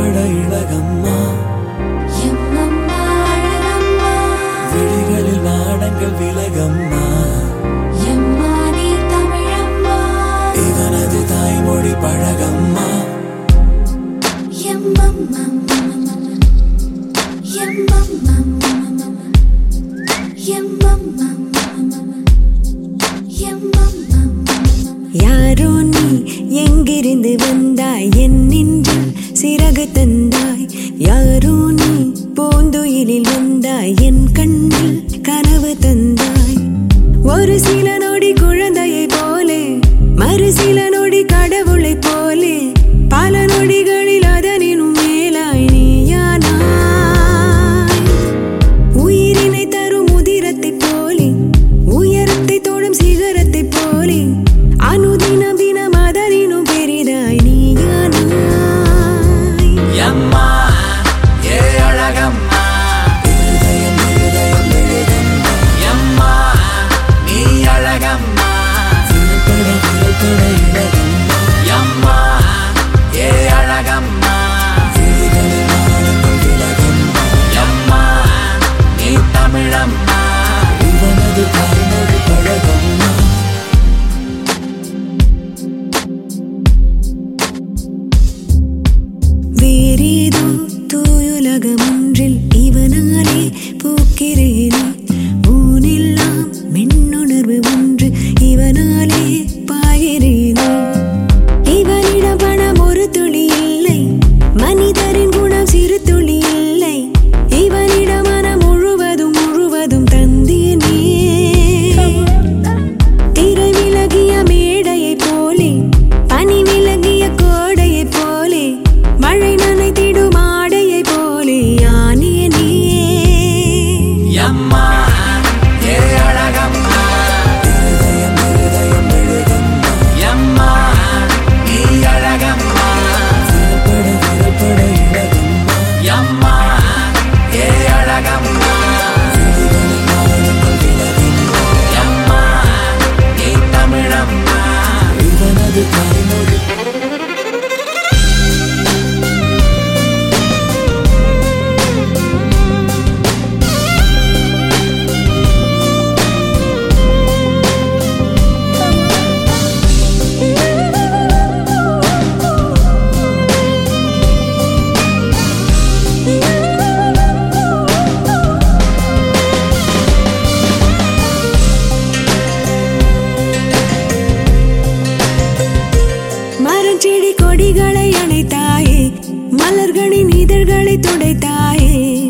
பட இழகம் சிறகு தந்தாய். யாரோ நீ பூந்துயிலில் வந்தாய். மலர்களின் இதழ்களை துடைத்தாயே.